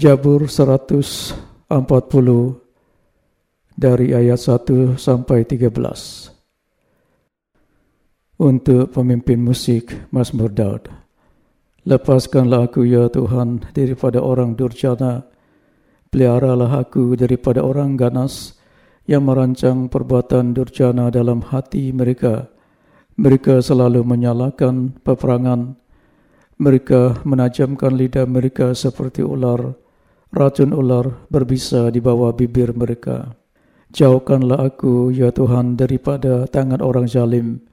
Jabur 140 dari ayat 1 sampai 13 Untuk pemimpin musik Mazmur Daud Lepaskanlah aku ya Tuhan daripada orang durjana Peliharalah aku daripada orang ganas yang merancang perbuatan durjana dalam hati mereka. Mereka selalu menyalakan peperangan. Mereka menajamkan lidah mereka seperti ular. Racun ular berbisa di bawah bibir mereka. Jauhkanlah aku, ya Tuhan, daripada tangan orang zalim.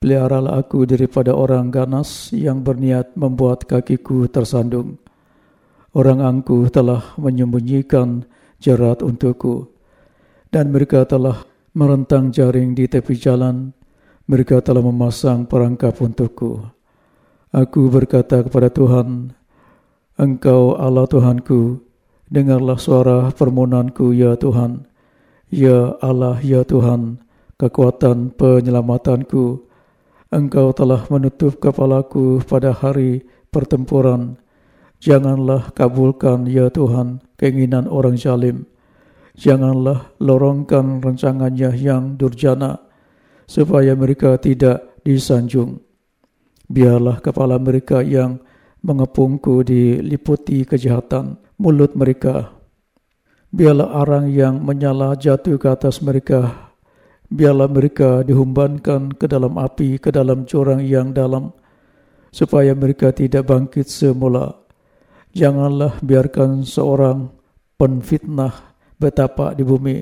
Peliharalah aku daripada orang ganas yang berniat membuat kakiku tersandung. Orang angkuh telah menyembunyikan jerat untukku dan mereka telah merentang jaring di tepi jalan. Mereka telah memasang perangkap untukku. Aku berkata kepada Tuhan, Engkau Allah Tuhanku, dengarlah suara permohonanku ya Tuhan. Ya Allah ya Tuhan, kekuatan penyelamatanku. Engkau telah menutup kepalaku pada hari pertempuran. Janganlah kabulkan ya Tuhan keinginan orang zalim janganlah lorongkan rancangannya yang durjana supaya mereka tidak disanjung. Biarlah kepala mereka yang mengepungku diliputi kejahatan mulut mereka. Biarlah arang yang menyala jatuh ke atas mereka. Biarlah mereka dihumbankan ke dalam api, ke dalam jurang yang dalam, supaya mereka tidak bangkit semula. Janganlah biarkan seorang penfitnah betapa di bumi.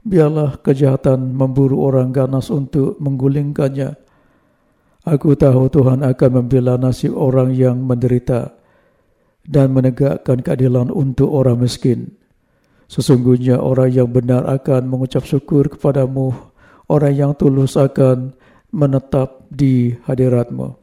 Biarlah kejahatan memburu orang ganas untuk menggulingkannya. Aku tahu Tuhan akan membela nasib orang yang menderita dan menegakkan keadilan untuk orang miskin. Sesungguhnya orang yang benar akan mengucap syukur kepadamu, orang yang tulus akan menetap di hadiratmu.